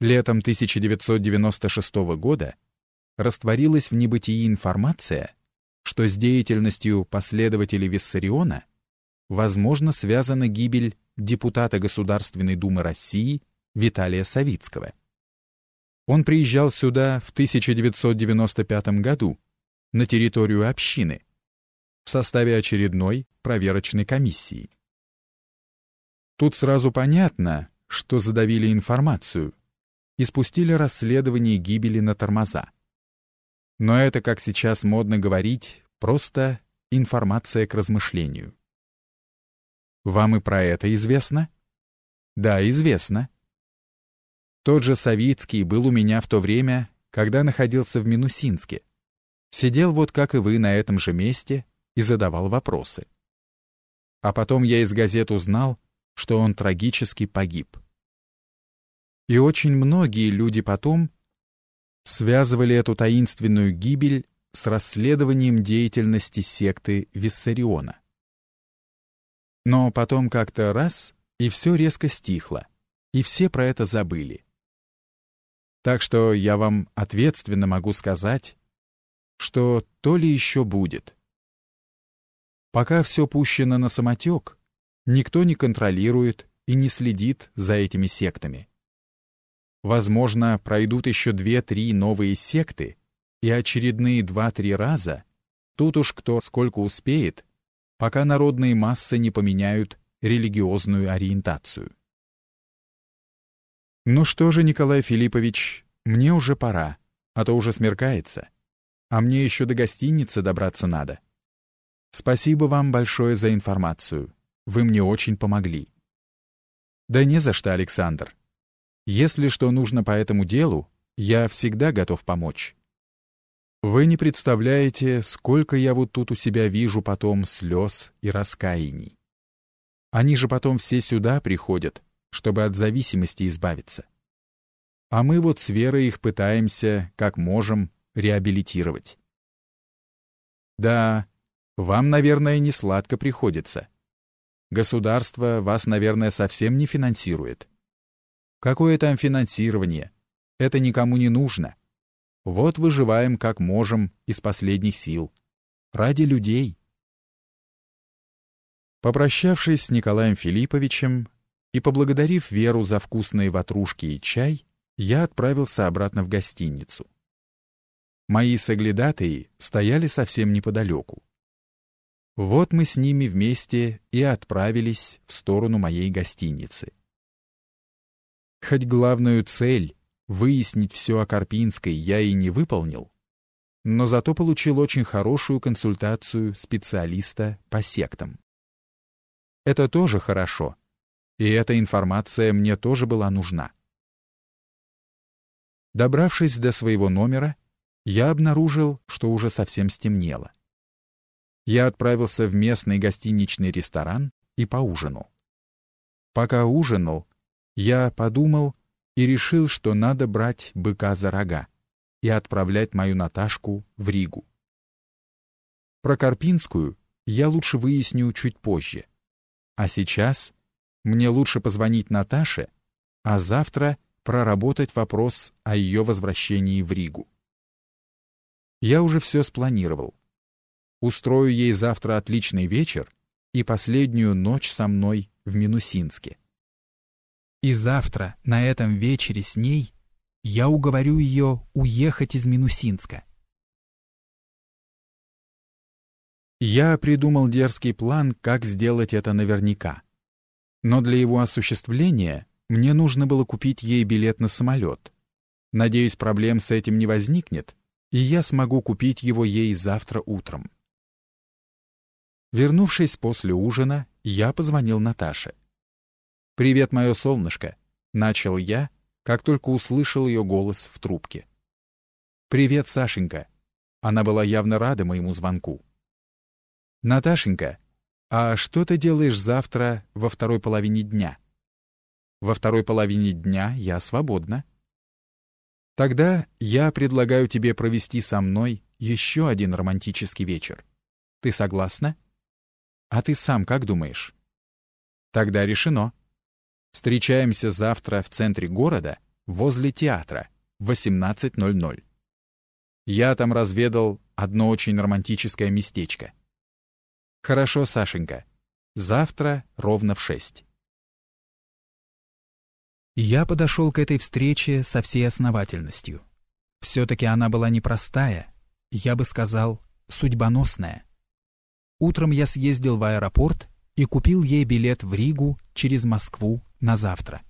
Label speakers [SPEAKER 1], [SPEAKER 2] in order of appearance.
[SPEAKER 1] Летом 1996 года растворилась в небытии информация, что с деятельностью последователей Виссариона возможно связана гибель депутата Государственной Думы России Виталия Савицкого. Он приезжал сюда в 1995 году на территорию общины в составе очередной проверочной комиссии. Тут сразу понятно, что задавили информацию и спустили расследование гибели на тормоза. Но это, как сейчас модно говорить, просто информация к размышлению. Вам и про это известно? Да, известно. Тот же Савицкий был у меня в то время, когда находился в Минусинске. Сидел вот как и вы на этом же месте и задавал вопросы. А потом я из газет узнал, что он трагически погиб. И очень многие люди потом связывали эту таинственную гибель с расследованием деятельности секты Виссариона. Но потом как-то раз, и все резко стихло, и все про это забыли. Так что я вам ответственно могу сказать, что то ли еще будет. Пока все пущено на самотек, никто не контролирует и не следит за этими сектами. Возможно, пройдут еще две-три новые секты, и очередные два-три раза, тут уж кто сколько успеет, пока народные массы не поменяют религиозную ориентацию. Ну что же, Николай Филиппович, мне уже пора, а то уже смеркается, а мне еще до гостиницы добраться надо. Спасибо вам большое за информацию, вы мне очень помогли. Да не за что, Александр. Если что нужно по этому делу, я всегда готов помочь. Вы не представляете, сколько я вот тут у себя вижу потом слез и раскаяний. Они же потом все сюда приходят, чтобы от зависимости избавиться. А мы вот с Верой их пытаемся, как можем, реабилитировать. Да, вам, наверное, не сладко приходится. Государство вас, наверное, совсем не финансирует. Какое там финансирование? Это никому не нужно. Вот выживаем как можем из последних сил. Ради людей. Попрощавшись с Николаем Филипповичем и поблагодарив Веру за вкусные ватрушки и чай, я отправился обратно в гостиницу. Мои соглядатые стояли совсем неподалеку. Вот мы с ними вместе и отправились в сторону моей гостиницы. Хоть главную цель Выяснить все о Карпинской я и не выполнил, но зато получил очень хорошую консультацию специалиста по сектам. Это тоже хорошо, и эта информация мне тоже была нужна. Добравшись до своего номера, я обнаружил, что уже совсем стемнело. Я отправился в местный гостиничный ресторан и поужинал. Пока ужинал, я подумал, и решил, что надо брать быка за рога и отправлять мою Наташку в Ригу. Про Карпинскую я лучше выясню чуть позже. А сейчас мне лучше позвонить Наташе, а завтра проработать вопрос о ее возвращении в Ригу. Я уже все спланировал. Устрою ей завтра отличный вечер и последнюю ночь со мной в Минусинске. И завтра, на этом вечере с ней, я уговорю ее уехать из Минусинска. Я придумал дерзкий план, как сделать это наверняка. Но для его осуществления мне нужно было купить ей билет на самолет. Надеюсь, проблем с этим не возникнет, и я смогу купить его ей завтра утром. Вернувшись после ужина, я позвонил Наташе. «Привет, мое солнышко!» — начал я, как только услышал ее голос в трубке. «Привет, Сашенька!» Она была явно рада моему звонку. «Наташенька, а что ты делаешь завтра во второй половине дня?» «Во второй половине дня я свободна». «Тогда я предлагаю тебе провести со мной еще один романтический вечер. Ты согласна?» «А ты сам как думаешь?» «Тогда решено». Встречаемся завтра в центре города возле театра, в 18.00. Я там разведал одно очень романтическое местечко. Хорошо, Сашенька. Завтра ровно в шесть. Я подошел к этой встрече со всей основательностью. Все-таки она была непростая, я бы сказал, судьбоносная. Утром я съездил в аэропорт и купил ей билет в Ригу через Москву на завтра.